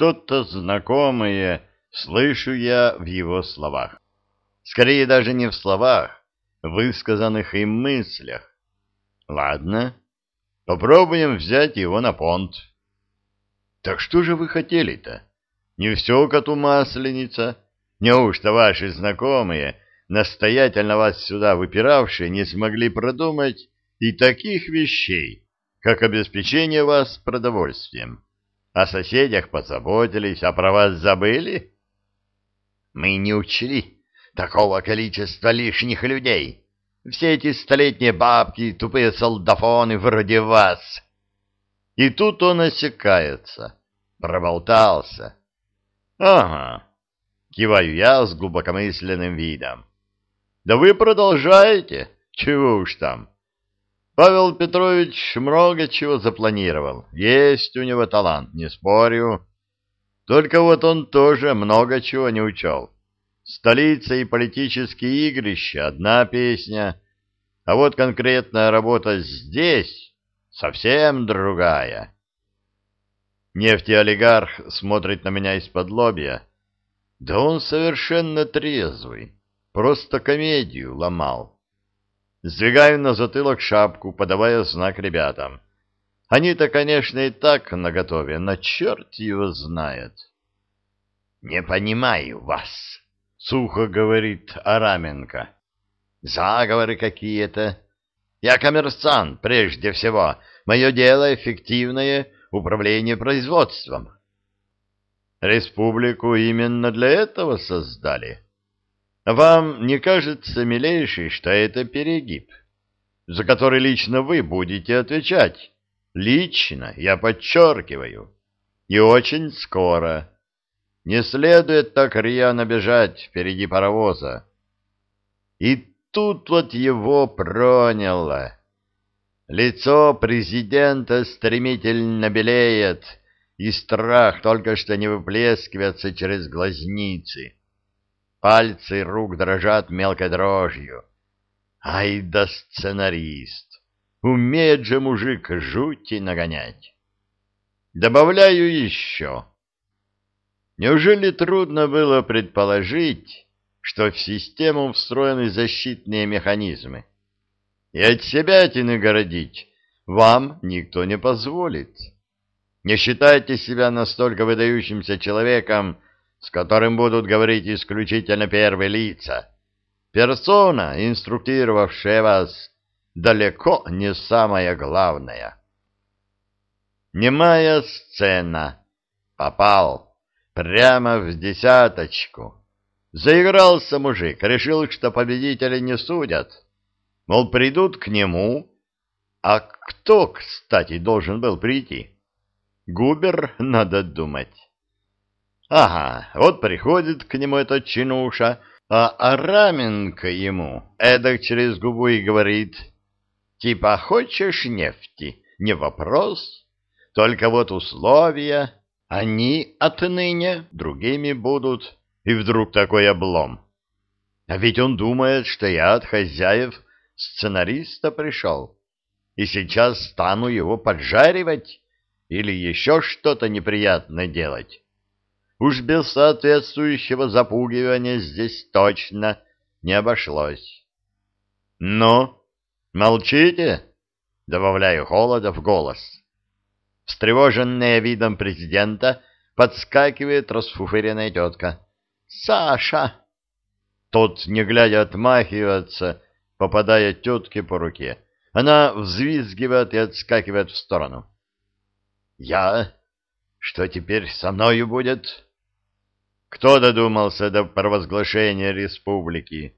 Что-то знакомое слышу я в его словах. Скорее даже не в словах, высказанных им мыслях. Ладно, попробуем взять его на понт. Так что же вы хотели-то? Не все коту масленица. Неужто ваши знакомые, настоятельно вас сюда выпиравшие, не смогли продумать и таких вещей, как обеспечение вас продовольствием? О соседях позаботились, а про вас забыли? Мы не учли такого количества лишних людей. Все эти столетние бабки, тупые солдафоны вроде вас. И тут он осекается, проболтался. Ага, киваю я с глубокомысленным видом. Да вы продолжаете, чего уж там. Павел Петрович много чего запланировал. Есть у него талант, не спорю. Только вот он тоже много чего не учел. Столица и политические игрища — одна песня, а вот конкретная работа здесь совсем другая. Нефтеолигарх смотрит на меня из-под лобья. Да он совершенно трезвый, просто комедию ломал. Сдвигаю на затылок шапку, подавая знак ребятам. Они-то, конечно, и так наготове, но черт его знает. — Не понимаю вас, — сухо говорит Араменко. — Заговоры какие-то. Я коммерсант, прежде всего. Мое дело — эффективное управление производством. Республику именно для этого создали. — вам не кажется, милейший, что это перегиб, за который лично вы будете отвечать? Лично, я подчеркиваю. И очень скоро. Не следует так рьяно бежать впереди паровоза. И тут вот его проняло. Лицо президента стремительно белеет, и страх только что не выплескивается через глазницы. Пальцы рук дрожат мелкой дрожью. Ай да сценарист! Умеет же мужик жути нагонять. Добавляю еще. Неужели трудно было предположить, что в систему встроены защитные механизмы? И от себя тины городить вам никто не позволит. Не считайте себя настолько выдающимся человеком, с которым будут говорить исключительно первые лица. Персона, инструктировавшая вас, далеко не самое главное. Немая сцена. Попал. Прямо в десяточку. Заигрался мужик, решил, что победители не судят. Мол, придут к нему. А кто, кстати, должен был прийти? Губер, надо думать. Ага, вот приходит к нему этот чинуша, а Араменко ему эдак через губу и говорит, типа, хочешь нефти? Не вопрос, только вот условия, они отныне другими будут, и вдруг такой облом. А ведь он думает, что я от хозяев сценариста пришел, и сейчас стану его поджаривать или еще что-то неприятное делать. Уж без соответствующего запугивания здесь точно не обошлось. — Ну, молчите? — добавляю холода в голос. Встревоженная видом президента подскакивает расфуфыренная тетка. — Саша! Тот, не глядя, отмахивается, попадая тетке по руке. Она взвизгивает и отскакивает в сторону. — Я? Что теперь со мною будет? — кто додумался до провозглашения республики?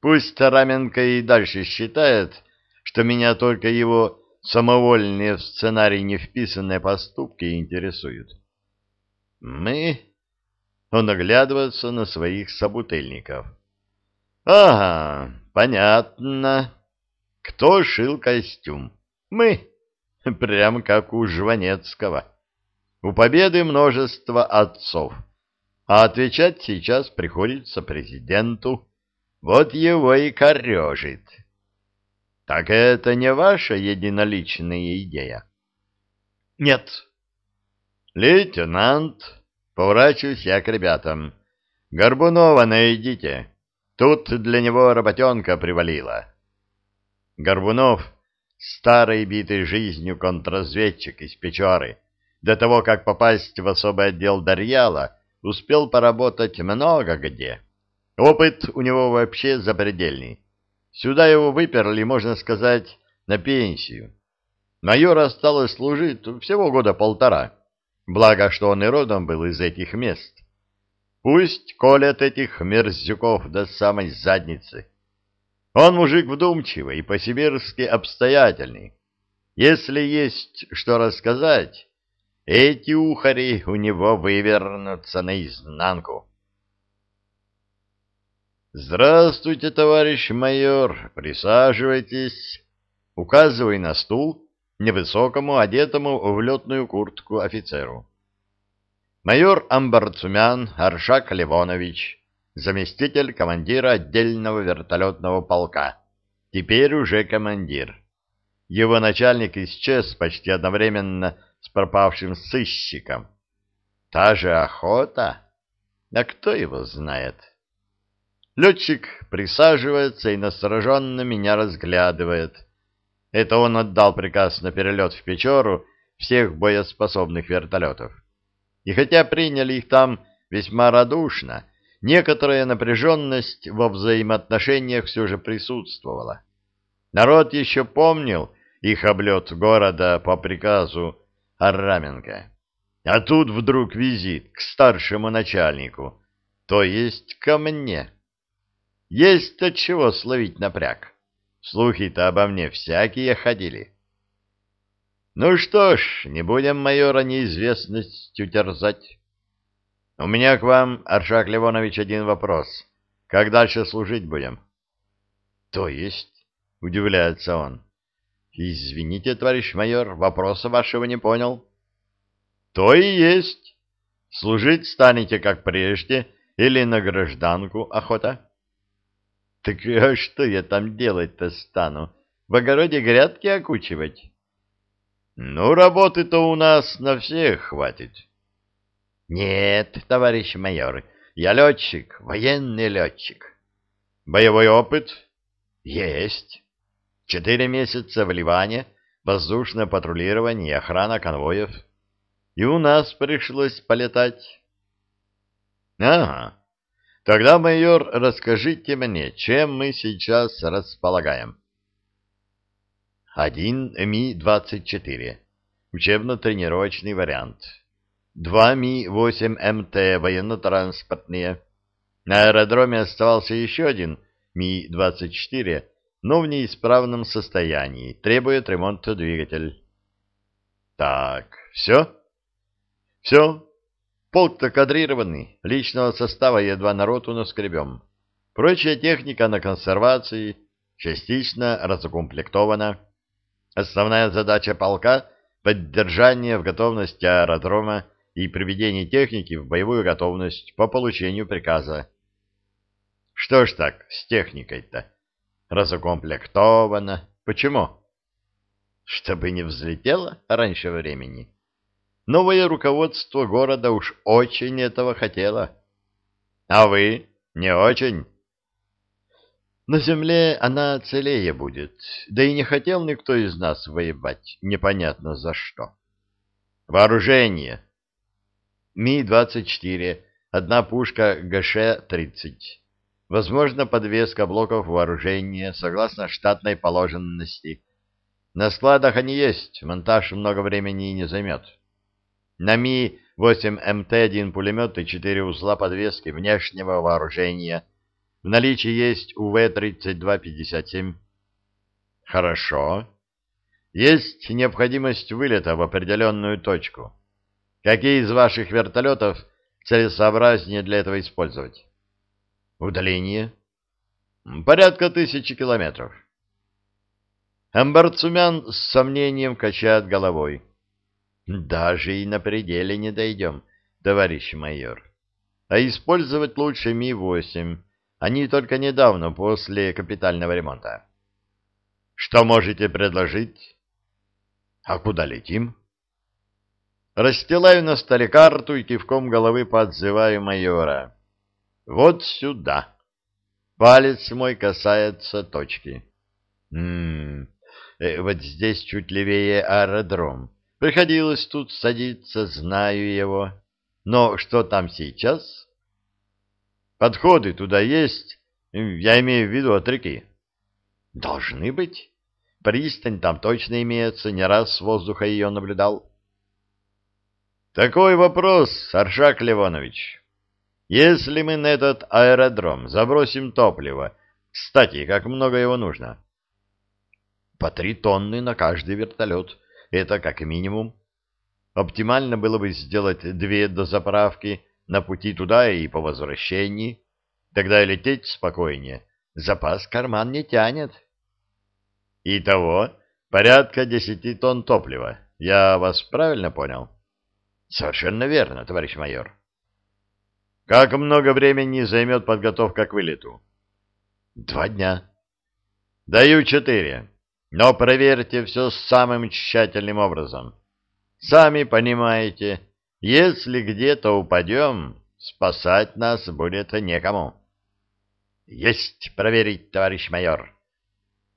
Пусть Тараменко и дальше считает, что меня только его самовольные в сценарий не поступки интересуют. Мы... Он оглядывается на своих собутыльников. Ага, понятно. Кто шил костюм? Мы. Прям как у Жванецкого. У победы множество отцов а отвечать сейчас приходится президенту. Вот его и корежит. Так это не ваша единоличная идея? Нет. Лейтенант, поворачиваюсь я к ребятам. Горбунова найдите. Тут для него работенка привалила. Горбунов — старый битый жизнью контрразведчик из Печоры. До того, как попасть в особый отдел Дарьяла, успел поработать много где. Опыт у него вообще запредельный. Сюда его выперли, можно сказать, на пенсию. Майор осталось служить всего года полтора, благо, что он и родом был из этих мест. Пусть колят этих мерзюков до самой задницы. Он мужик вдумчивый и по-сибирски обстоятельный. Если есть что рассказать, эти ухари у него вывернутся наизнанку. «Здравствуйте, товарищ майор, присаживайтесь», указывая на стул невысокому, одетому в летную куртку офицеру. Майор Амбарцумян Аршак Левонович, заместитель командира отдельного вертолетного полка, теперь уже командир. Его начальник исчез почти одновременно с пропавшим сыщиком. Та же охота? А кто его знает? Летчик присаживается и настороженно меня разглядывает. Это он отдал приказ на перелет в Печору всех боеспособных вертолетов. И хотя приняли их там весьма радушно, некоторая напряженность во взаимоотношениях все же присутствовала. Народ еще помнил их облет города по приказу Араменко. А тут вдруг визит к старшему начальнику, то есть ко мне. Есть от чего словить напряг. Слухи-то обо мне всякие ходили. Ну что ж, не будем майора неизвестностью терзать. У меня к вам, Аршак Левонович, один вопрос. Как дальше служить будем? То есть, удивляется он. Извините, товарищ майор, вопроса вашего не понял. То и есть. Служить станете, как прежде, или на гражданку охота? Так а что я там делать-то стану? В огороде грядки окучивать? Ну, работы-то у нас на всех хватит. Нет, товарищ майор, я летчик, военный летчик. Боевой опыт? Есть. Четыре месяца в Ливане, воздушное патрулирование и охрана конвоев. И у нас пришлось полетать. Ага, Тогда, майор, расскажите мне, чем мы сейчас располагаем? Один Ми-24. Учебно-тренировочный вариант. Два Ми-8МТ военно-транспортные. На аэродроме оставался еще один Ми-24, но в неисправном состоянии, требует ремонта двигатель. Так, все? Все, Полк-то кадрированный, личного состава едва народу наскребем. Прочая техника на консервации частично разукомплектована. Основная задача полка — поддержание в готовности аэродрома и приведение техники в боевую готовность по получению приказа. Что ж так с техникой-то? Разукомплектовано. Почему? Чтобы не взлетело раньше времени. Новое руководство города уж очень этого хотело. А вы не очень? На земле она целее будет, да и не хотел никто из нас воевать, непонятно за что. Вооружение. Ми-24, одна пушка ГШ-30. Возможно, подвеска блоков вооружения, согласно штатной положенности. На складах они есть, монтаж много времени не займет. На Ми-8МТ один пулемет и четыре узла подвески внешнего вооружения. В наличии есть УВ-3257. Хорошо. Есть необходимость вылета в определенную точку. Какие из ваших вертолетов целесообразнее для этого использовать? Удаление. Порядка тысячи километров. Амбарцумян с сомнением качает головой. Даже и на пределе не дойдем, товарищ майор. А использовать лучше Ми-8. Они только недавно, после капитального ремонта. Что можете предложить? А куда летим? Расстилаю на столе карту и кивком головы подзываю майора. Вот сюда. Палец мой касается точки. М -м, вот здесь чуть левее аэродром. Приходилось тут садиться, знаю его. Но что там сейчас? Подходы туда есть? Я имею в виду от реки. Должны быть. Пристань там точно имеется, не раз с воздуха ее наблюдал. Такой вопрос, Аршак Ливонович. Если мы на этот аэродром забросим топливо, кстати, как много его нужно? По три тонны на каждый вертолет. Это как минимум. Оптимально было бы сделать две дозаправки на пути туда и по возвращении. Тогда и лететь спокойнее. Запас карман не тянет. Итого порядка десяти тонн топлива. Я вас правильно понял? Совершенно верно, товарищ майор. Как много времени займет подготовка к вылету? Два дня. Даю четыре. Но проверьте все самым тщательным образом. Сами понимаете, если где-то упадем, спасать нас будет некому. Есть проверить, товарищ майор.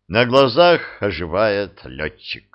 На глазах оживает летчик.